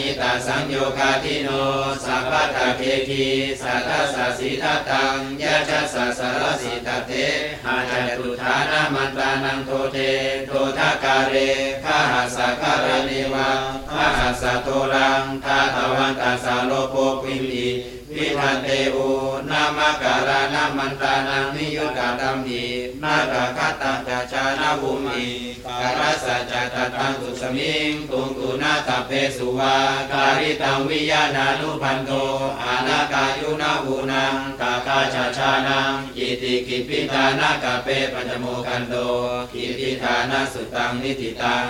หิตาสังโยคาทิโนสัพพะตะเคคีสัทธสสะสีทัตตังยะชัสสะสารสีตเตหาจตุฐานามันตานังโทเทโททากาเรข้าหัสสะคารเนวะข้าหัสสะโทรังทาทวันตัสสะโลโภปิมิวิทันเตอุนามการานามันตานังนิยุตตาตัมหีนาตาคัตตังจานาภูมิการัสสะจัตต สมิงตุงตุนาตเพสุวาการิตังวิญาณานุพันโตอาณากายุนาหูนังกากาชาชานังกิติกิปิตานากาเปปัจโมกันโตกิติทานาสุตังนิติตัง